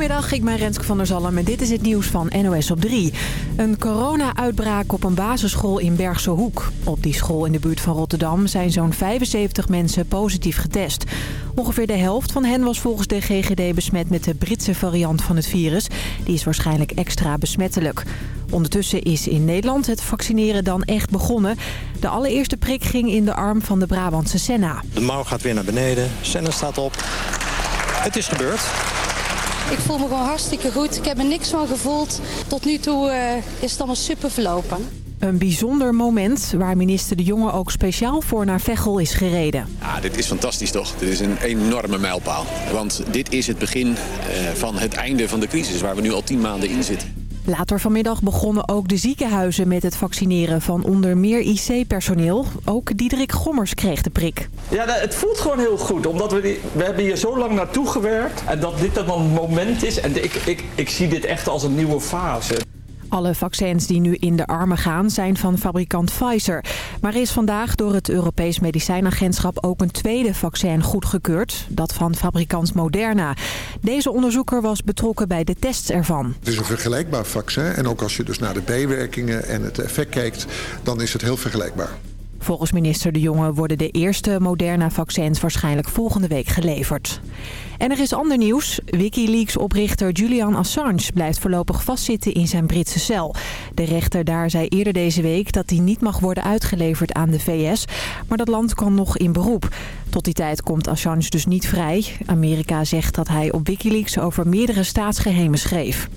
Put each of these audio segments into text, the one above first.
Goedemiddag, ik ben Renske van der Zalm en dit is het nieuws van NOS op 3. Een corona-uitbraak op een basisschool in Bergse Hoek. Op die school in de buurt van Rotterdam zijn zo'n 75 mensen positief getest. Ongeveer de helft van hen was volgens de GGD besmet met de Britse variant van het virus. Die is waarschijnlijk extra besmettelijk. Ondertussen is in Nederland het vaccineren dan echt begonnen. De allereerste prik ging in de arm van de Brabantse Senna. De mouw gaat weer naar beneden, Senna staat op. Het is gebeurd. Ik voel me gewoon hartstikke goed. Ik heb er niks van gevoeld. Tot nu toe uh, is het allemaal super verlopen. Een bijzonder moment waar minister De Jonge ook speciaal voor naar Veghel is gereden. Ja, dit is fantastisch toch? Dit is een enorme mijlpaal. Want dit is het begin uh, van het einde van de crisis waar we nu al tien maanden in zitten. Later vanmiddag begonnen ook de ziekenhuizen met het vaccineren van onder meer IC-personeel. Ook Diederik Gommers kreeg de prik. Ja, het voelt gewoon heel goed. Omdat we, we hebben hier zo lang naartoe gewerkt. En dat dit dan een moment is. En ik, ik, ik zie dit echt als een nieuwe fase. Alle vaccins die nu in de armen gaan zijn van fabrikant Pfizer. Maar er is vandaag door het Europees Medicijnagentschap ook een tweede vaccin goedgekeurd. Dat van fabrikant Moderna. Deze onderzoeker was betrokken bij de tests ervan. Het is een vergelijkbaar vaccin. En ook als je dus naar de bijwerkingen en het effect kijkt, dan is het heel vergelijkbaar. Volgens minister De Jonge worden de eerste Moderna-vaccins waarschijnlijk volgende week geleverd. En er is ander nieuws. Wikileaks-oprichter Julian Assange blijft voorlopig vastzitten in zijn Britse cel. De rechter daar zei eerder deze week dat hij niet mag worden uitgeleverd aan de VS. Maar dat land kan nog in beroep. Tot die tijd komt Assange dus niet vrij. Amerika zegt dat hij op Wikileaks over meerdere staatsgeheimen schreef.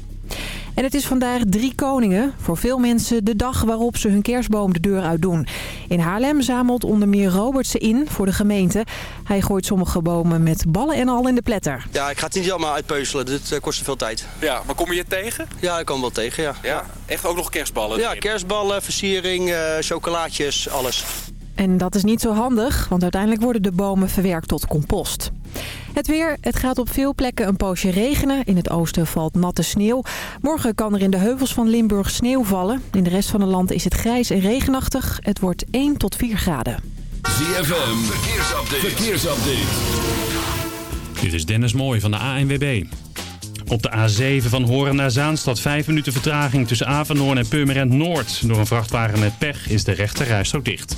En het is vandaag drie koningen. Voor veel mensen de dag waarop ze hun kerstboom de deur uit doen. In Haarlem zamelt onder meer Robert ze in voor de gemeente. Hij gooit sommige bomen met ballen en al in de pletter. Ja, ik ga het niet allemaal uitpeuzelen. Dit uh, kost te veel tijd. Ja, maar kom je het tegen? Ja, ik kom wel tegen, ja. Ja, echt ook nog kerstballen? Ja, kerstballen, versiering, uh, chocolaatjes, alles. En dat is niet zo handig, want uiteindelijk worden de bomen verwerkt tot compost. Het weer, het gaat op veel plekken een poosje regenen. In het oosten valt natte sneeuw. Morgen kan er in de heuvels van Limburg sneeuw vallen. In de rest van het land is het grijs en regenachtig. Het wordt 1 tot 4 graden. ZFM, verkeersupdate. verkeersupdate. Dit is Dennis Mooij van de ANWB. Op de A7 van Horen naar Zaanstad 5 minuten vertraging tussen Avanhoorn en Purmerend Noord. Door een vrachtwagen met pech is de rechte rijstrook dicht.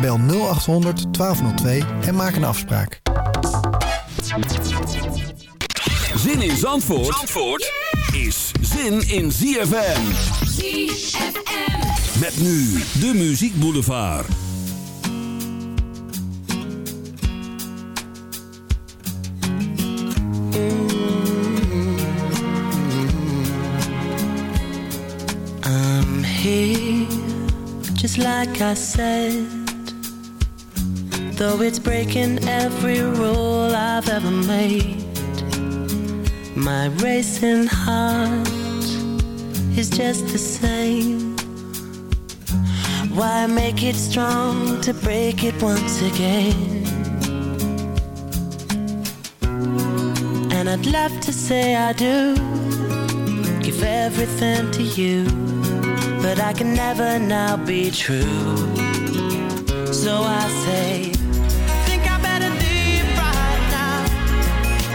Bel 0800 1202 en maak een afspraak. Zin in Zandvoort, Zandvoort is zin in ZFM. ZFM. Met nu de Muziek Boulevard. I'm here, just like I said. Though it's breaking every rule I've ever made. My racing heart is just the same. Why make it strong to break it once again? And I'd love to say I do give everything to you, but I can never now be true. So I say,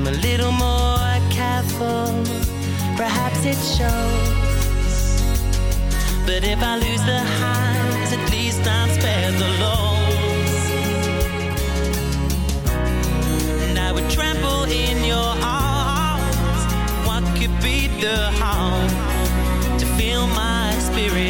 I'm a little more careful, perhaps it shows. But if I lose the highs, at least I'm spared the lows. And I would trample in your arms. What could be the harm to feel my spirit?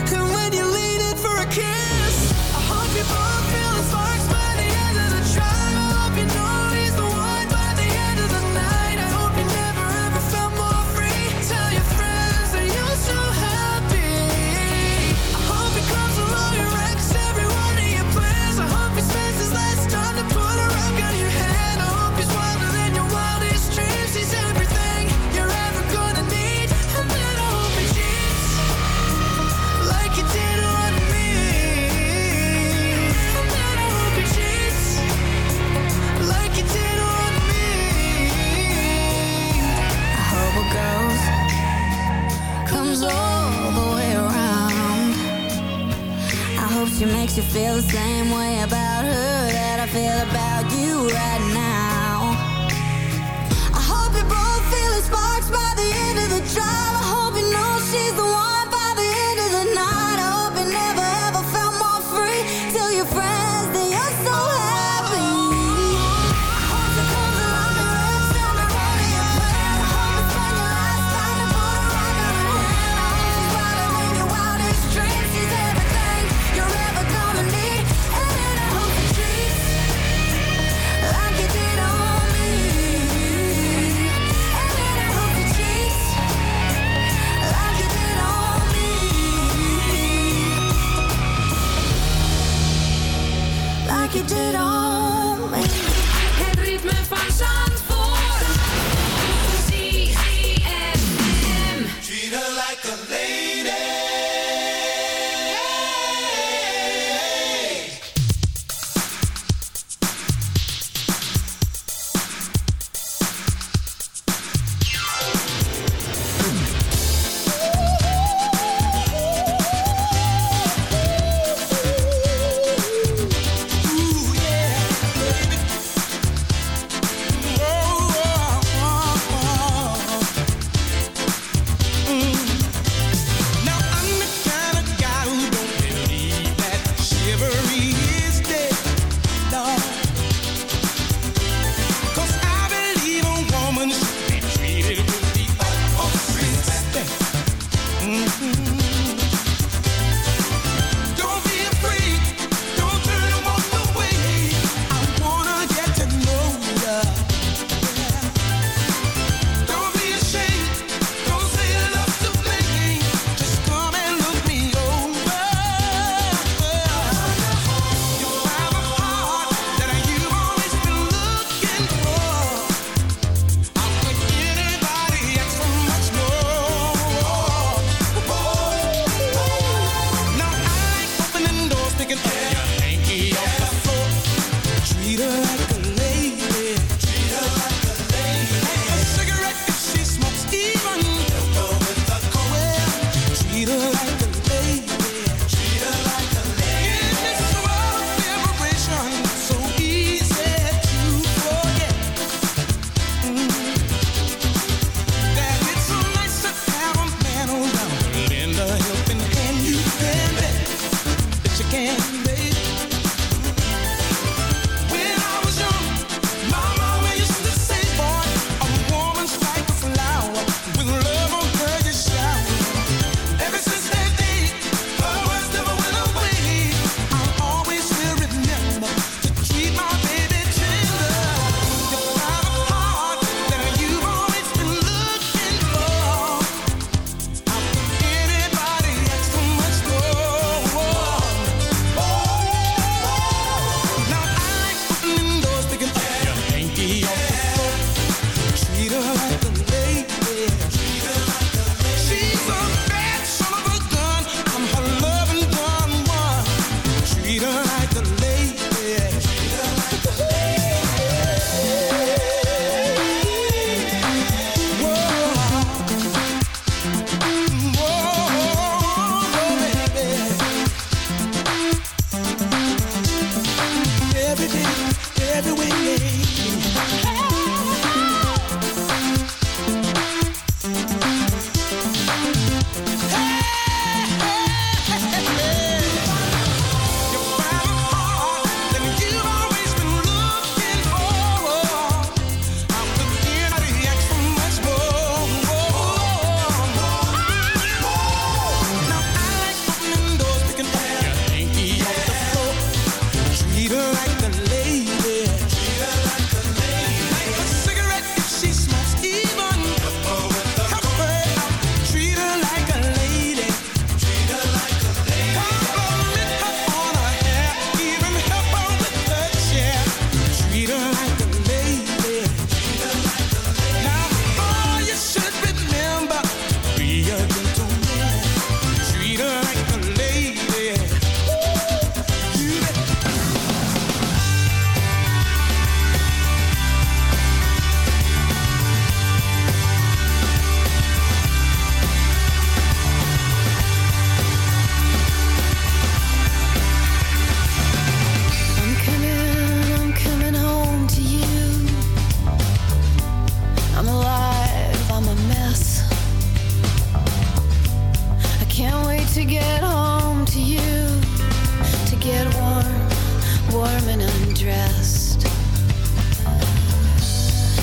rest.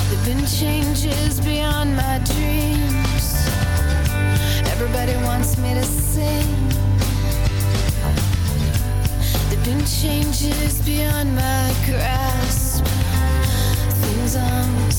There've been changes beyond my dreams. Everybody wants me to sing. There've been changes beyond my grasp. Things I'm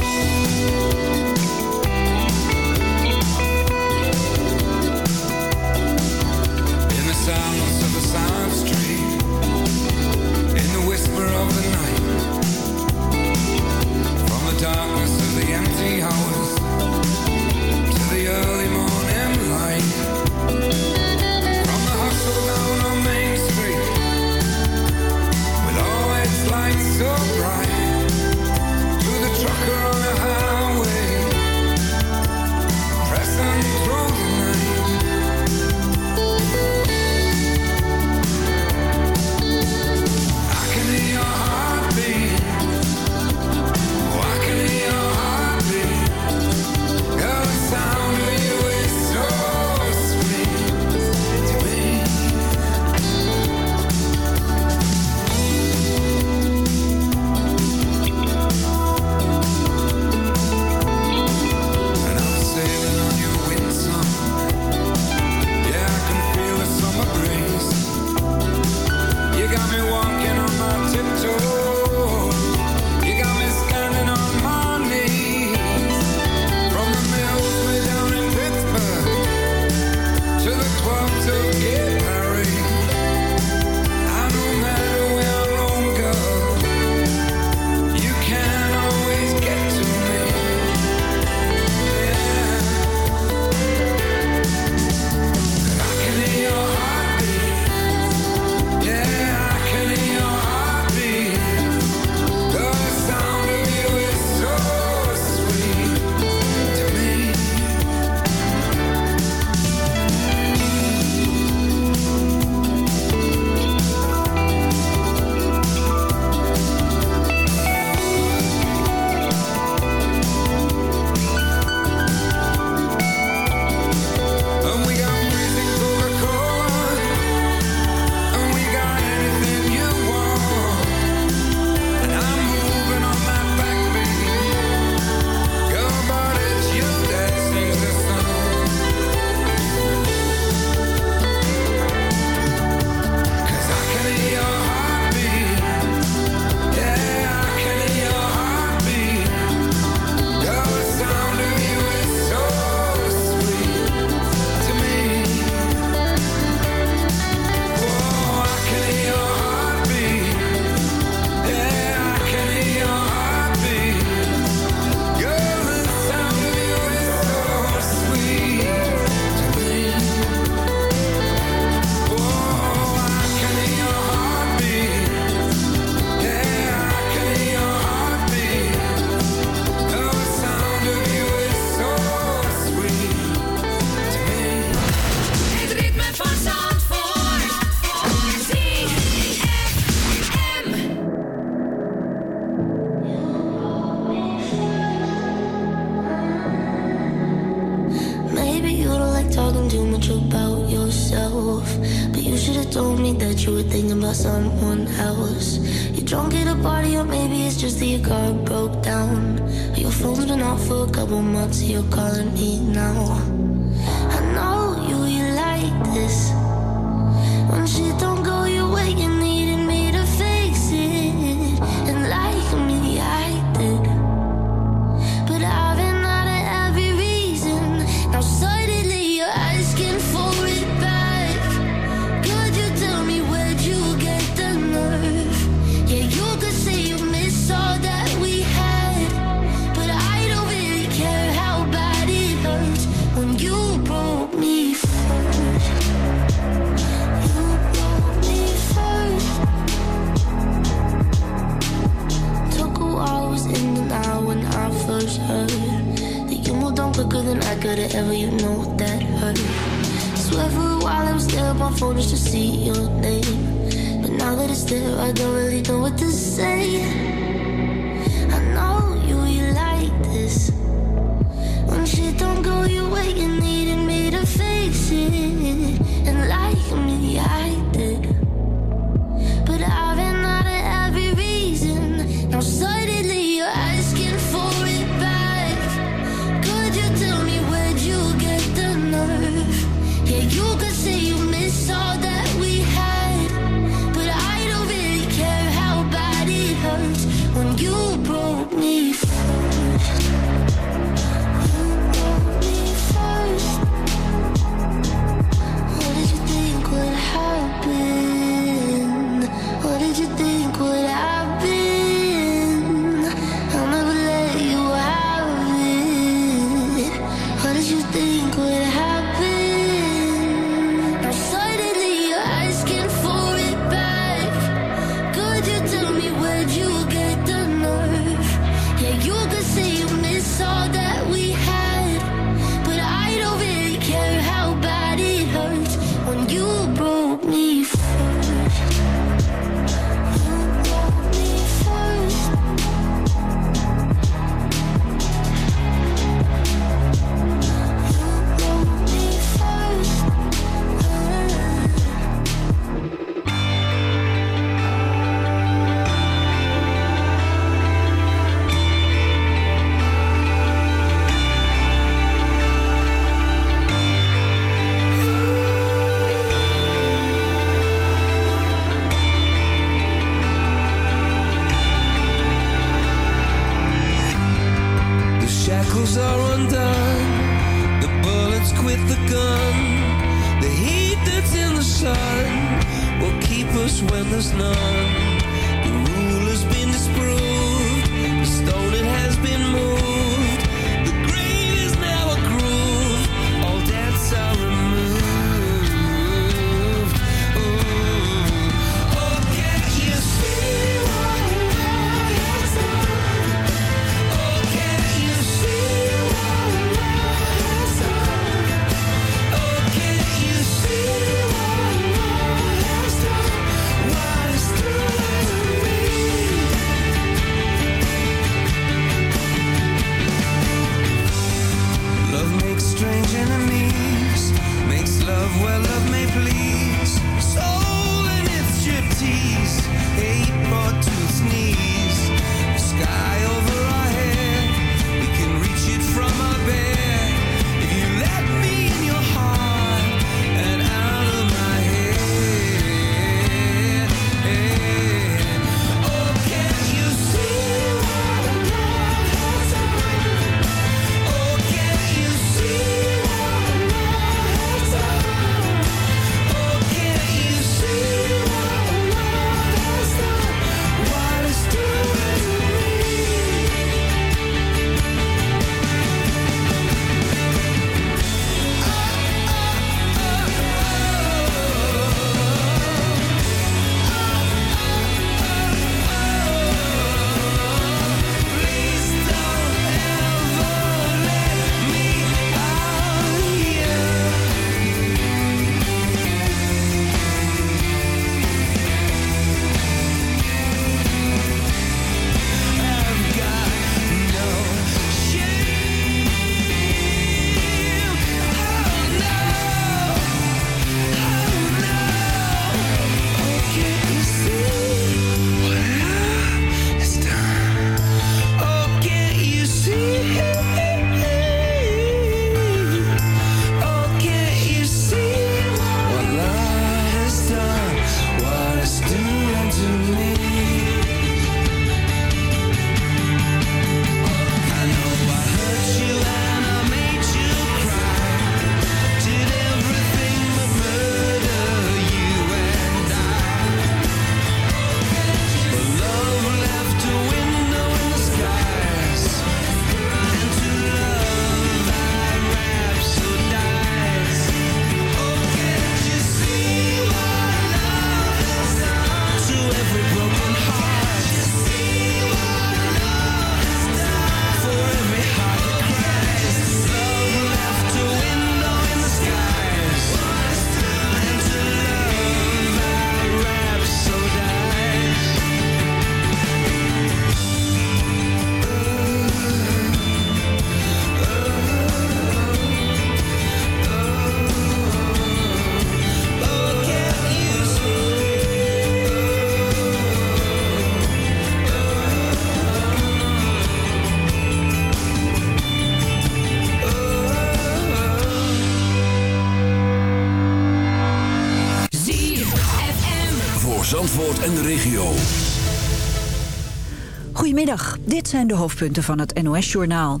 zijn de hoofdpunten van het NOS-journaal.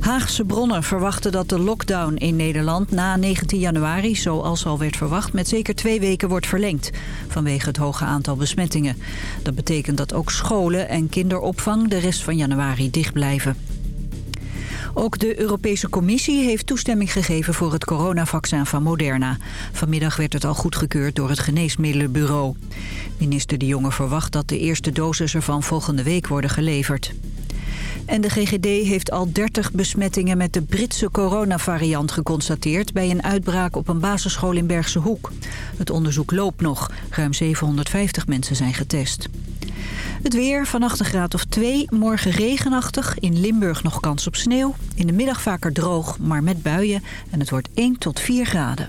Haagse bronnen verwachten dat de lockdown in Nederland na 19 januari, zoals al werd verwacht, met zeker twee weken wordt verlengd. Vanwege het hoge aantal besmettingen. Dat betekent dat ook scholen en kinderopvang de rest van januari dicht blijven. Ook de Europese Commissie heeft toestemming gegeven voor het coronavaccin van Moderna. Vanmiddag werd het al goedgekeurd door het Geneesmiddelenbureau. Minister De Jonge verwacht dat de eerste doses ervan volgende week worden geleverd. En de GGD heeft al 30 besmettingen met de Britse coronavariant geconstateerd... bij een uitbraak op een basisschool in Bergse Hoek. Het onderzoek loopt nog. Ruim 750 mensen zijn getest. Het weer, vannacht een graad of 2, morgen regenachtig. In Limburg nog kans op sneeuw. In de middag vaker droog, maar met buien. En het wordt 1 tot 4 graden.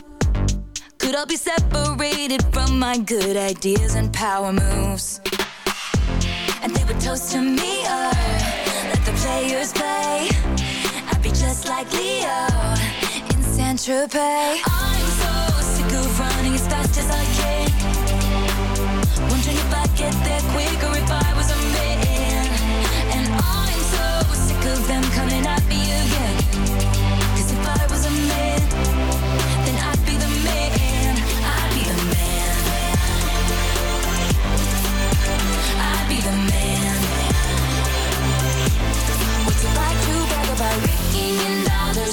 Could all be separated from my good ideas and power moves. And they would toast to me, or let the players play. I'd be just like Leo in Saint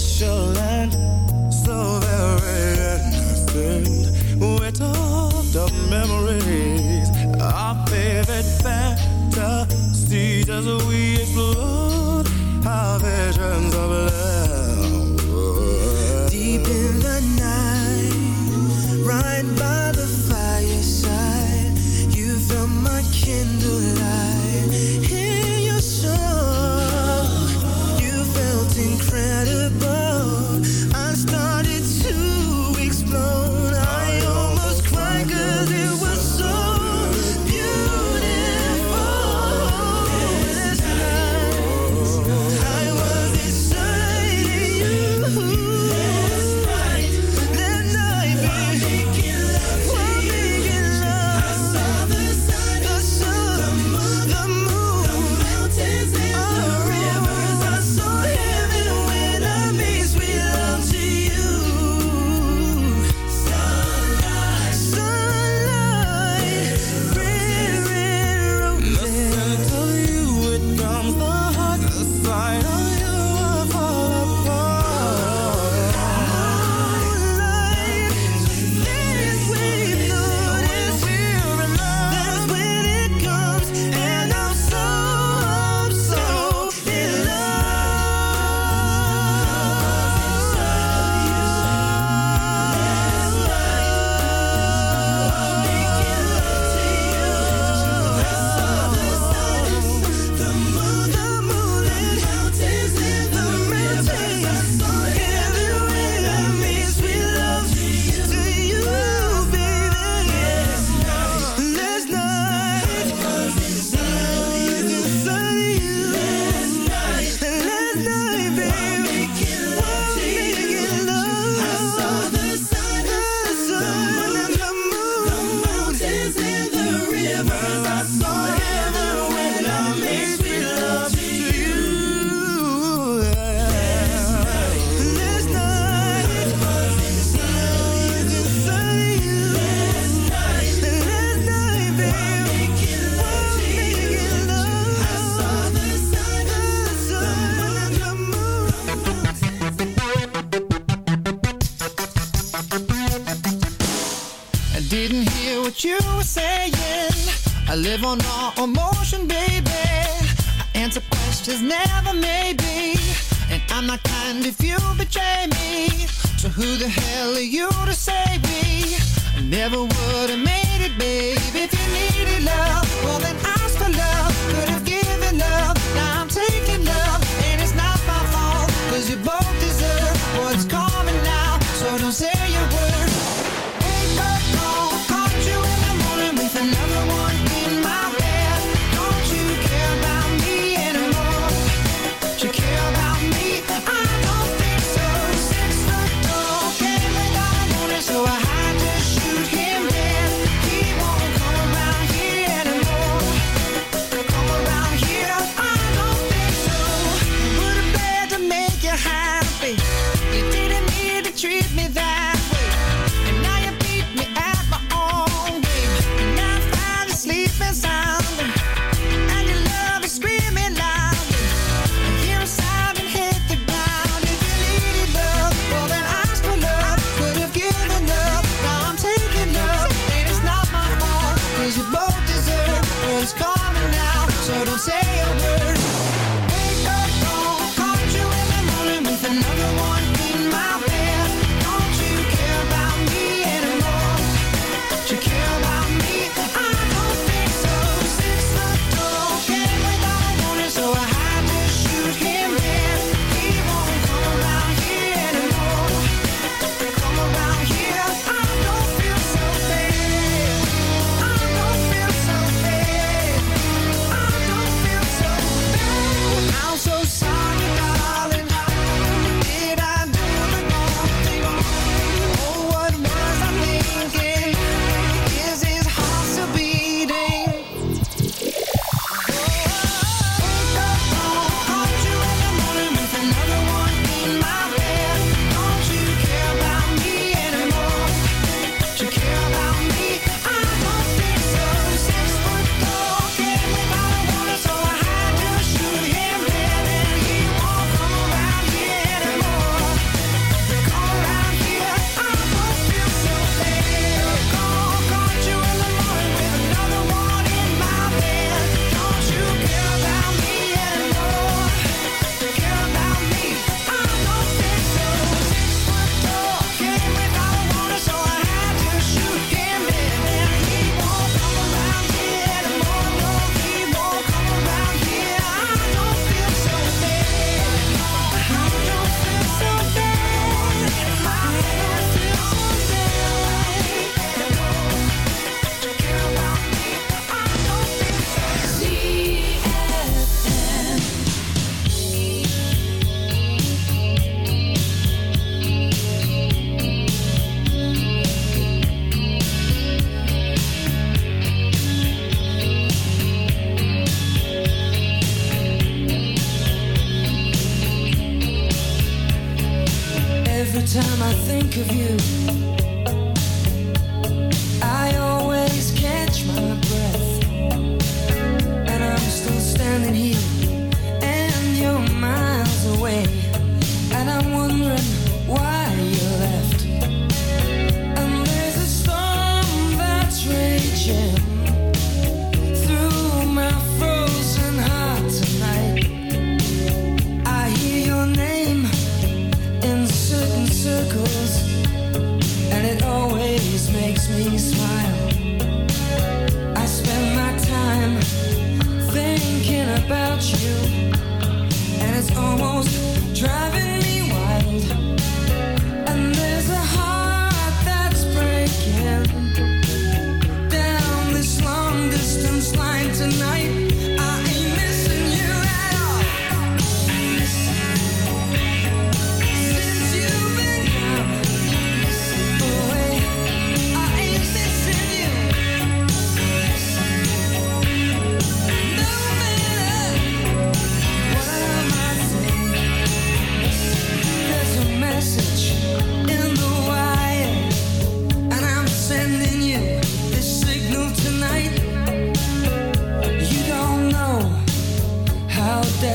special and so very innocent. with all the memories, our favorite fantasies as we explore our visions of love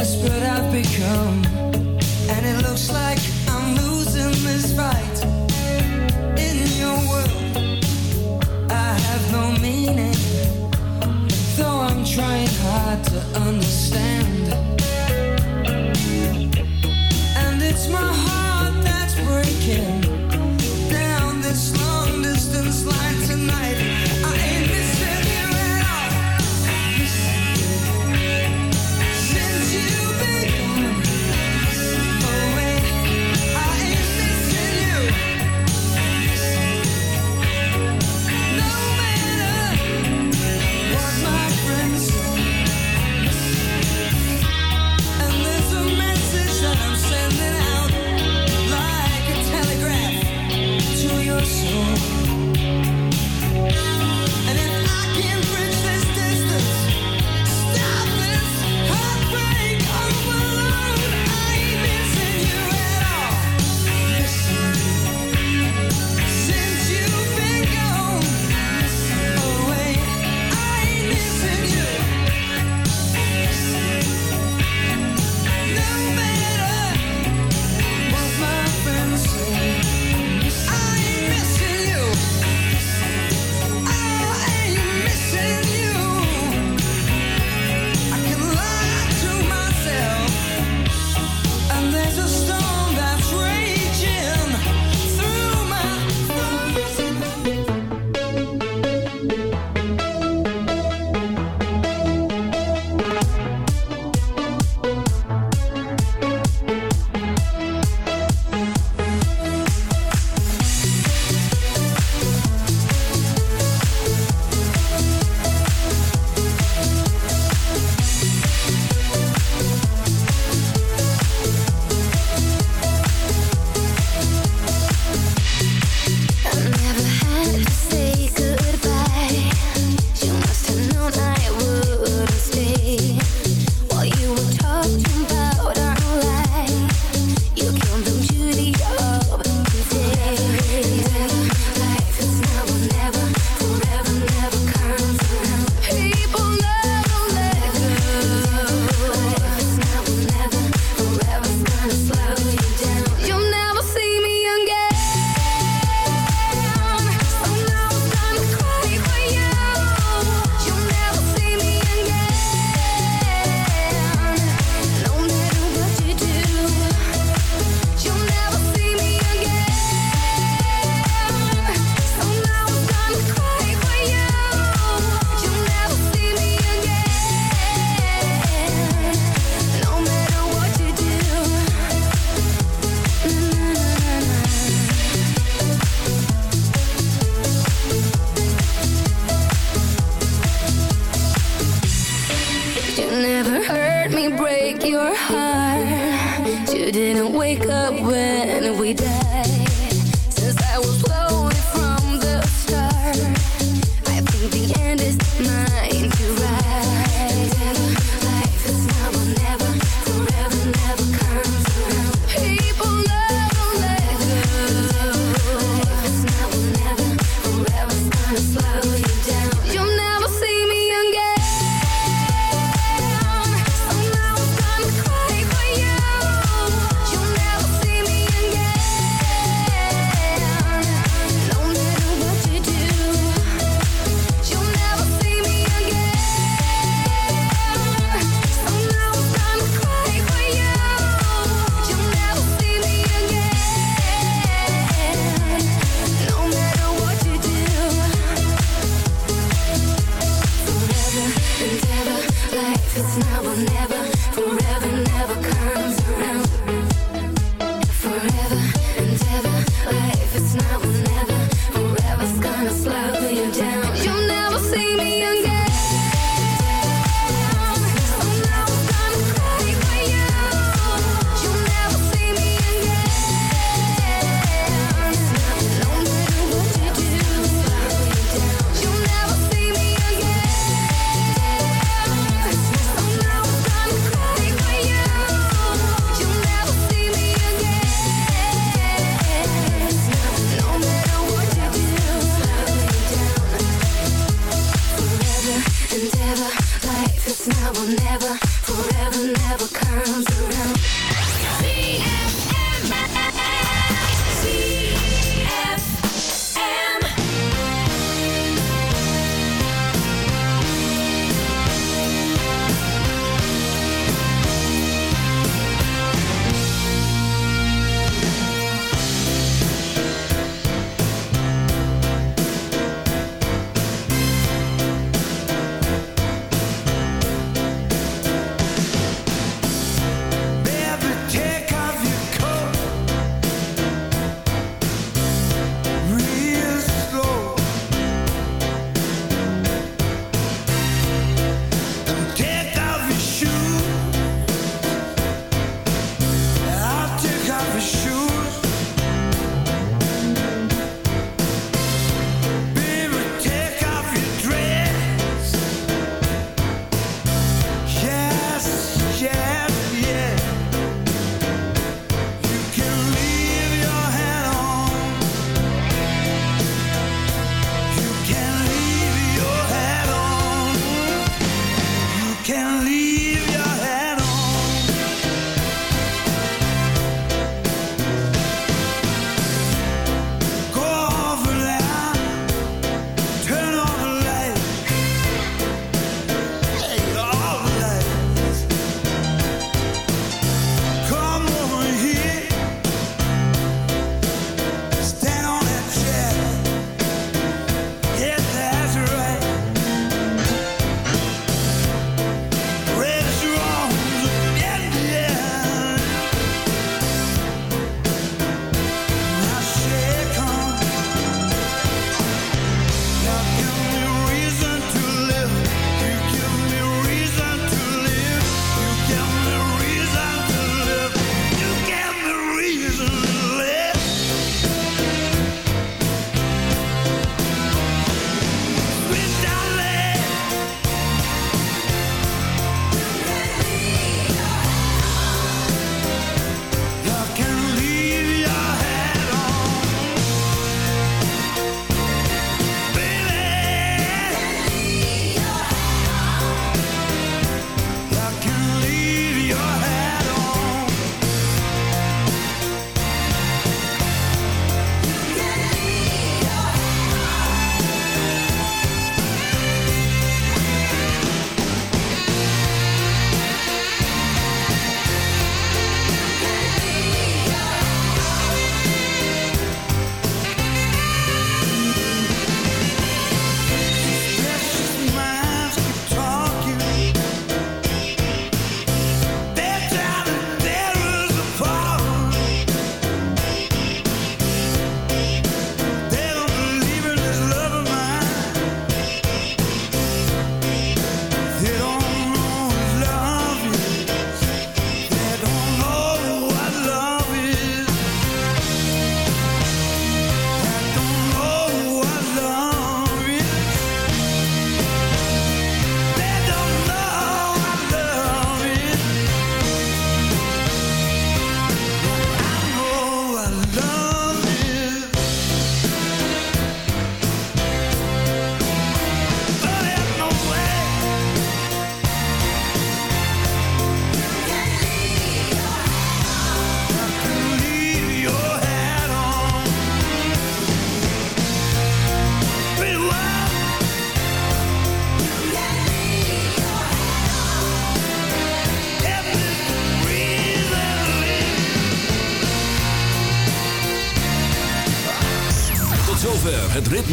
desperate I've become. And it looks like I'm losing this fight. In your world, I have no meaning. Though I'm trying hard to understand.